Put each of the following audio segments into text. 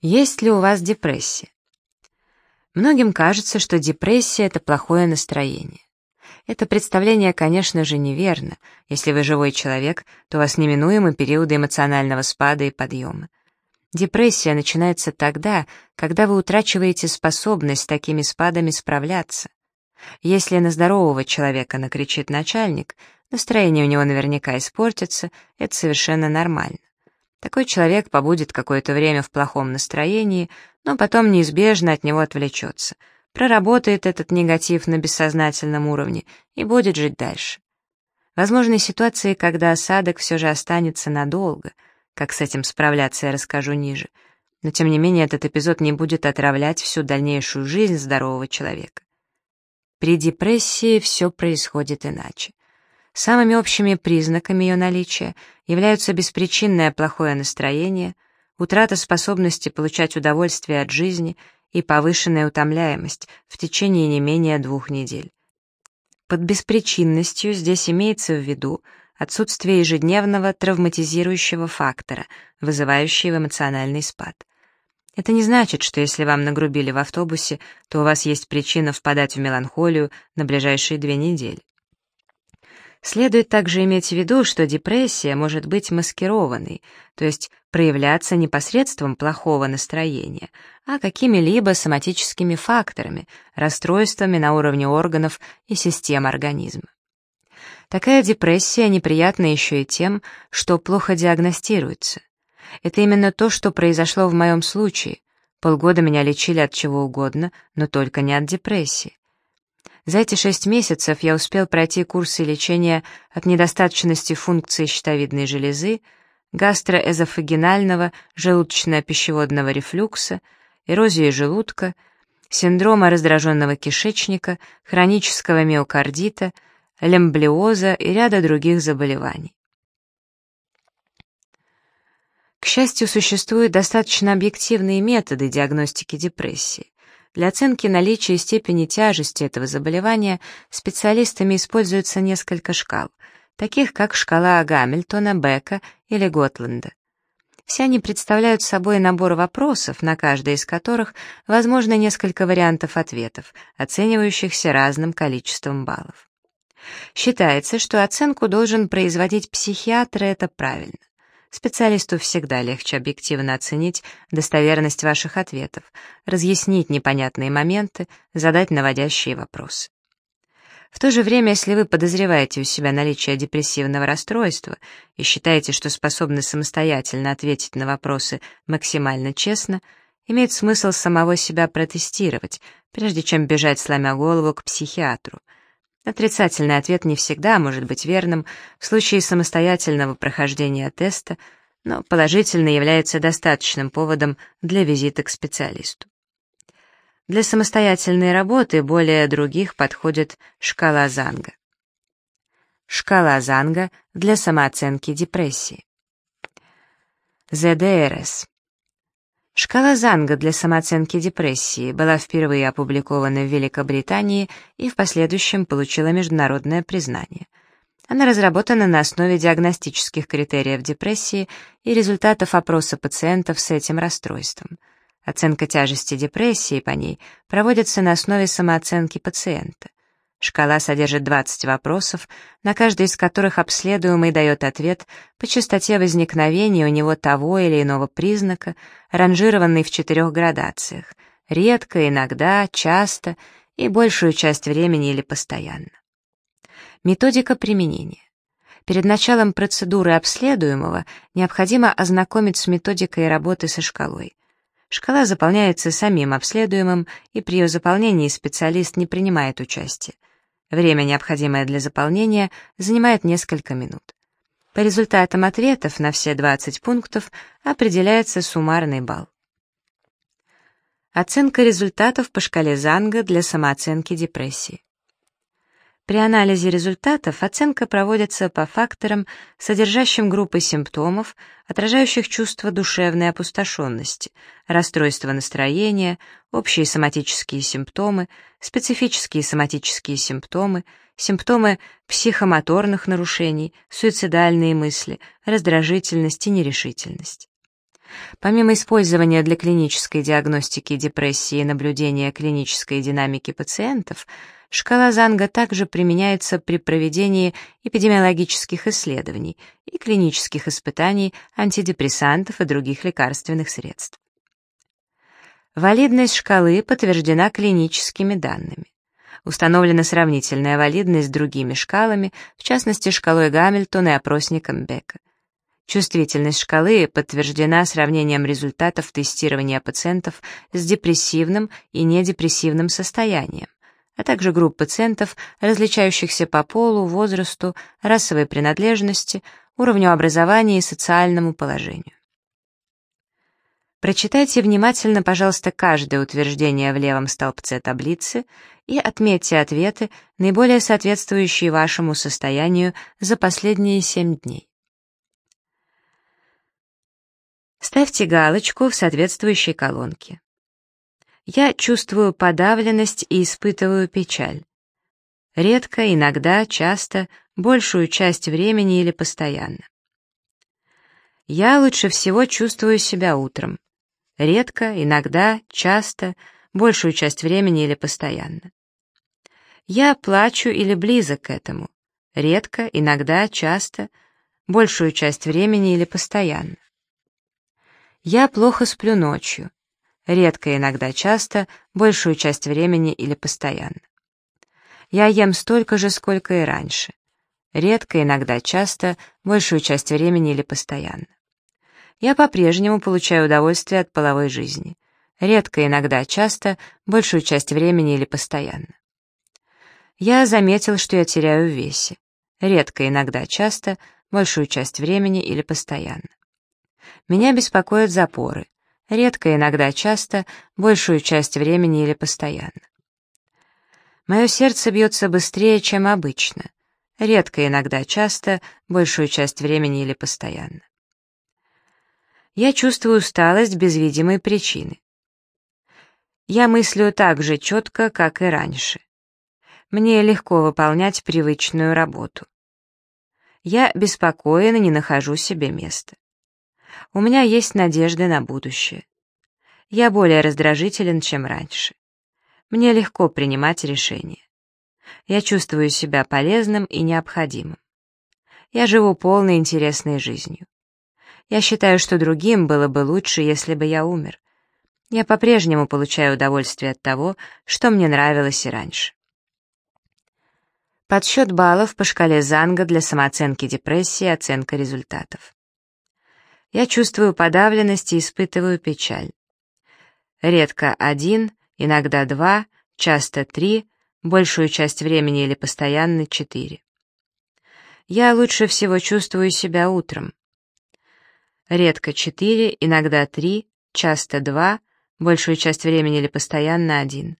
Есть ли у вас депрессия? Многим кажется, что депрессия — это плохое настроение. Это представление, конечно же, неверно. Если вы живой человек, то у вас неминуемы периоды эмоционального спада и подъема. Депрессия начинается тогда, когда вы утрачиваете способность с такими спадами справляться. Если на здорового человека накричит начальник, настроение у него наверняка испортится, это совершенно нормально. Такой человек побудет какое-то время в плохом настроении, но потом неизбежно от него отвлечется, проработает этот негатив на бессознательном уровне и будет жить дальше. Возможны ситуации, когда осадок все же останется надолго. Как с этим справляться, я расскажу ниже. Но тем не менее этот эпизод не будет отравлять всю дальнейшую жизнь здорового человека. При депрессии все происходит иначе. Самыми общими признаками ее наличия являются беспричинное плохое настроение, утрата способности получать удовольствие от жизни и повышенная утомляемость в течение не менее двух недель. Под беспричинностью здесь имеется в виду отсутствие ежедневного травматизирующего фактора, вызывающего эмоциональный спад. Это не значит, что если вам нагрубили в автобусе, то у вас есть причина впадать в меланхолию на ближайшие две недели. Следует также иметь в виду, что депрессия может быть маскированной, то есть проявляться не посредством плохого настроения, а какими-либо соматическими факторами, расстройствами на уровне органов и систем организма. Такая депрессия неприятна еще и тем, что плохо диагностируется. Это именно то, что произошло в моем случае. Полгода меня лечили от чего угодно, но только не от депрессии. За эти шесть месяцев я успел пройти курсы лечения от недостаточности функции щитовидной железы, гастроэзофагинального желудочно-пищеводного рефлюкса, эрозии желудка, синдрома раздраженного кишечника, хронического миокардита, лемблиоза и ряда других заболеваний. К счастью, существуют достаточно объективные методы диагностики депрессии. Для оценки наличия и степени тяжести этого заболевания специалистами используются несколько шкал, таких как шкала Гамильтона, Бека или Готланда. Все они представляют собой набор вопросов, на каждый из которых возможно несколько вариантов ответов, оценивающихся разным количеством баллов. Считается, что оценку должен производить психиатр, и это правильно. Специалисту всегда легче объективно оценить достоверность ваших ответов, разъяснить непонятные моменты, задать наводящие вопросы. В то же время, если вы подозреваете у себя наличие депрессивного расстройства и считаете, что способны самостоятельно ответить на вопросы максимально честно, имеет смысл самого себя протестировать, прежде чем бежать, сломя голову, к психиатру — Отрицательный ответ не всегда может быть верным в случае самостоятельного прохождения теста, но положительный является достаточным поводом для визита к специалисту. Для самостоятельной работы более других подходит шкала Занга. Шкала Занга для самооценки депрессии. ЗДРС. Шкала Занга для самооценки депрессии была впервые опубликована в Великобритании и в последующем получила международное признание. Она разработана на основе диагностических критериев депрессии и результатов опроса пациентов с этим расстройством. Оценка тяжести депрессии по ней проводится на основе самооценки пациента. Шкала содержит 20 вопросов, на каждый из которых обследуемый дает ответ по частоте возникновения у него того или иного признака, ранжированный в четырех градациях — редко, иногда, часто и большую часть времени или постоянно. Методика применения. Перед началом процедуры обследуемого необходимо ознакомить с методикой работы со шкалой. Шкала заполняется самим обследуемым, и при ее заполнении специалист не принимает участия. Время, необходимое для заполнения, занимает несколько минут. По результатам ответов на все 20 пунктов определяется суммарный балл. Оценка результатов по шкале Занга для самооценки депрессии. При анализе результатов оценка проводится по факторам, содержащим группы симптомов, отражающих чувство душевной опустошенности, расстройство настроения, общие соматические симптомы, специфические соматические симптомы, симптомы психомоторных нарушений, суицидальные мысли, раздражительность и нерешительность. Помимо использования для клинической диагностики депрессии и наблюдения клинической динамики пациентов, шкала Занга также применяется при проведении эпидемиологических исследований и клинических испытаний антидепрессантов и других лекарственных средств. Валидность шкалы подтверждена клиническими данными. Установлена сравнительная валидность с другими шкалами, в частности шкалой Гамильтона и опросником Бека. Чувствительность шкалы подтверждена сравнением результатов тестирования пациентов с депрессивным и недепрессивным состоянием, а также групп пациентов, различающихся по полу, возрасту, расовой принадлежности, уровню образования и социальному положению. Прочитайте внимательно, пожалуйста, каждое утверждение в левом столбце таблицы и отметьте ответы, наиболее соответствующие вашему состоянию за последние 7 дней. Ставьте галочку в соответствующей колонке. Я чувствую подавленность и испытываю печаль. Редко, иногда, часто, большую часть времени или постоянно. Я лучше всего чувствую себя утром. Редко, иногда, часто, большую часть времени или постоянно. Я плачу или близок к этому. Редко, иногда, часто, большую часть времени или постоянно. Я плохо сплю ночью. Редко, иногда часто, большую часть времени или постоянно. Я ем столько же, сколько и раньше. Редко, иногда часто, большую часть времени или постоянно. Я по-прежнему получаю удовольствие от половой жизни. Редко, иногда часто, большую часть времени или постоянно. Я заметил, что я теряю в весе. Редко, иногда часто, большую часть времени или постоянно. Меня беспокоят запоры. Редко, иногда часто, большую часть времени или постоянно. Мое сердце бьется быстрее, чем обычно. Редко, иногда часто, большую часть времени или постоянно. Я чувствую усталость без видимой причины. Я мыслю так же четко, как и раньше. Мне легко выполнять привычную работу. Я беспокоен и не нахожу себе места. У меня есть надежды на будущее. Я более раздражителен, чем раньше. Мне легко принимать решения. Я чувствую себя полезным и необходимым. Я живу полной интересной жизнью. Я считаю, что другим было бы лучше, если бы я умер. Я по-прежнему получаю удовольствие от того, что мне нравилось и раньше. Подсчет баллов по шкале Занга для самооценки депрессии и оценка результатов. Я чувствую подавленность и испытываю печаль. Редко один, иногда два, часто три, большую часть времени или постоянно четыре. Я лучше всего чувствую себя утром. Редко четыре, иногда три, часто два, большую часть времени или постоянно один.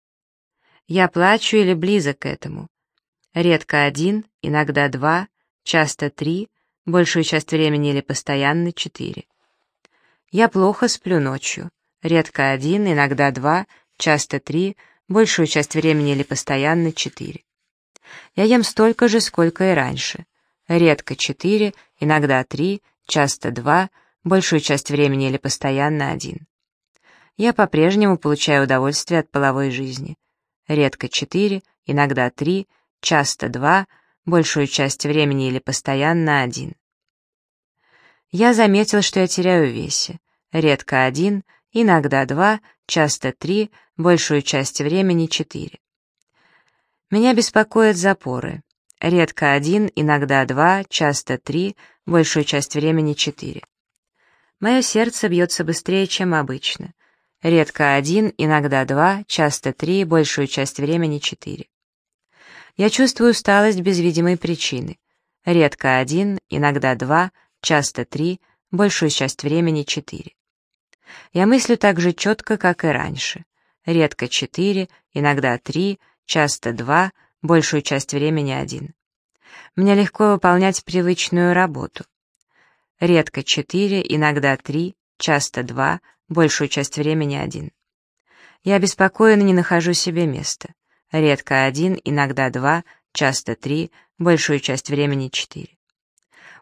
Я плачу или близок к этому. Редко один, иногда два, часто три, большую часть времени или постоянно четыре. Я плохо сплю ночью, редко один, иногда два, часто три, большую часть времени или постоянно четыре. Я ем столько же, сколько и раньше, редко четыре, иногда три, часто два, большую часть времени или постоянно один. Я по-прежнему получаю удовольствие от половой жизни, редко четыре, иногда три, часто два, большую часть времени или постоянно один. Я заметил, что я теряю в весе. Редко один, иногда два, часто три, большую часть времени четыре. Меня беспокоят запоры. Редко один, иногда два, часто три, большую часть времени четыре. Мое сердце бьется быстрее, чем обычно. Редко один, иногда два, часто три, большую часть времени четыре. Я чувствую усталость без видимой причины. Редко один, иногда два, часто три, большую часть времени четыре. Я мыслю так же четко, как и раньше. Редко четыре, иногда три, часто два, большую часть времени один. Мне легко выполнять привычную работу. Редко четыре, иногда три, часто два, большую часть времени один. Я обеспокоен и не нахожу себе места редко один, иногда два, часто три, большую часть времени четыре.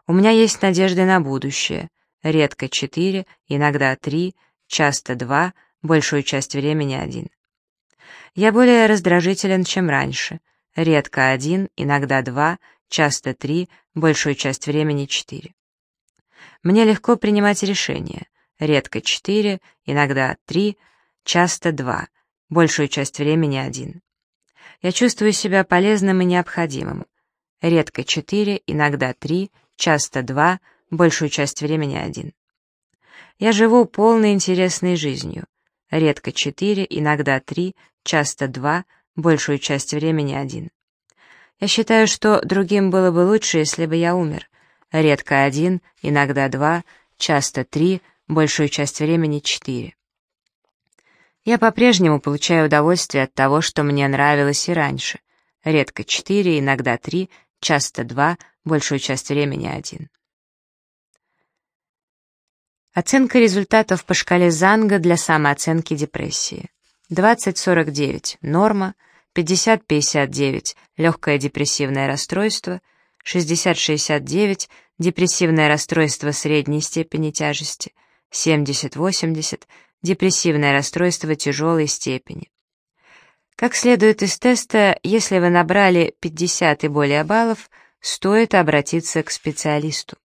У меня есть надежды на будущее, редко 4, иногда 3, часто 2, большую часть времени 1. Я более раздражителен, чем раньше, редко 1, иногда 2, часто 3, большую часть времени 4. Мне легко принимать решения, редко 4, иногда 3, часто 2, большую часть времени 1. Я чувствую себя полезным и необходимым, редко 4, иногда 3, часто 2, большую часть времени 1. Я живу полной интересной жизнью, редко 4, иногда 3, часто 2, большую часть времени 1. Я считаю, что другим было бы лучше, если бы я умер, редко 1, иногда 2, часто 3, большую часть времени 4. Я по-прежнему получаю удовольствие от того, что мне нравилось и раньше, редко 4, иногда 3, часто 2, большую часть времени 1. Оценка результатов по шкале Занга для самооценки депрессии. 20-49 – норма, 50-59 – легкое депрессивное расстройство, 60-69 – депрессивное расстройство средней степени тяжести, 70-80 – депрессивное расстройство тяжелой степени. Как следует из теста, если вы набрали 50 и более баллов, стоит обратиться к специалисту.